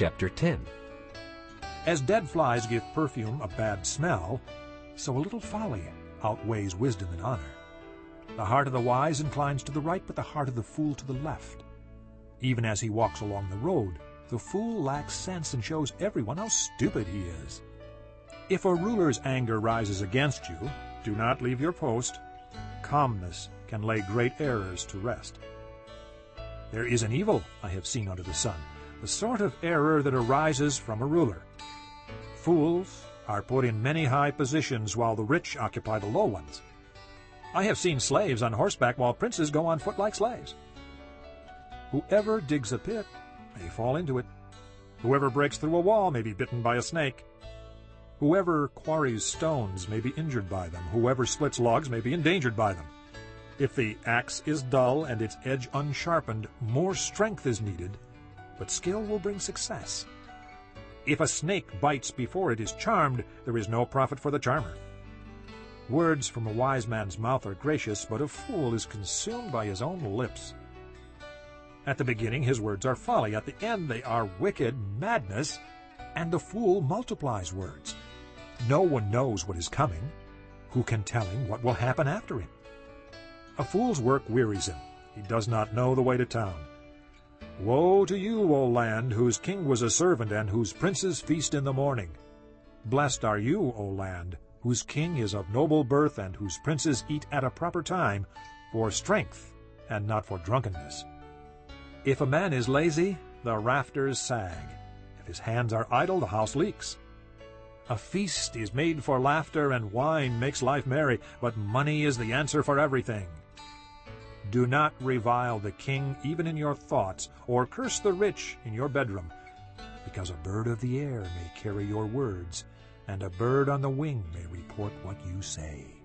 Chapter 10 As dead flies give perfume a bad smell, so a little folly outweighs wisdom and honor. The heart of the wise inclines to the right, but the heart of the fool to the left. Even as he walks along the road, the fool lacks sense and shows everyone how stupid he is. If a ruler's anger rises against you, do not leave your post. Calmness can lay great errors to rest. There is an evil I have seen under the sun, the sort of error that arises from a ruler. Fools are put in many high positions while the rich occupy the low ones. I have seen slaves on horseback while princes go on foot like slaves. Whoever digs a pit may fall into it. Whoever breaks through a wall may be bitten by a snake. Whoever quarries stones may be injured by them. Whoever splits logs may be endangered by them. If the axe is dull and its edge unsharpened, more strength is needed, but skill will bring success. If a snake bites before it is charmed, there is no profit for the charmer. Words from a wise man's mouth are gracious, but a fool is consumed by his own lips. At the beginning his words are folly, at the end they are wicked madness, and the fool multiplies words. No one knows what is coming. Who can tell him what will happen after him? A fool's work wearies him. He does not know the way to town. Woe to you, O land, whose king was a servant and whose princes feast in the morning. Blessed are you, O land, whose king is of noble birth and whose princes eat at a proper time, for strength and not for drunkenness. If a man is lazy, the rafters sag. If his hands are idle, the house leaks. A feast is made for laughter, and wine makes life merry, but money is the answer for everything. Do not revile the king even in your thoughts, or curse the rich in your bedroom, because a bird of the air may carry your words, and a bird on the wing may report what you say.